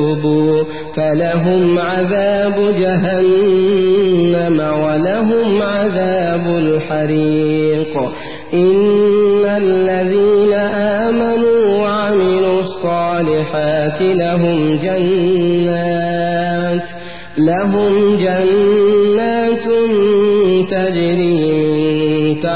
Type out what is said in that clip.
يتوبوا فلهم عذاب جهنم ولهم عذاب الحريق. إن الذين آمنوا وعملوا الصالحات لهم جنات لهم جنات تجري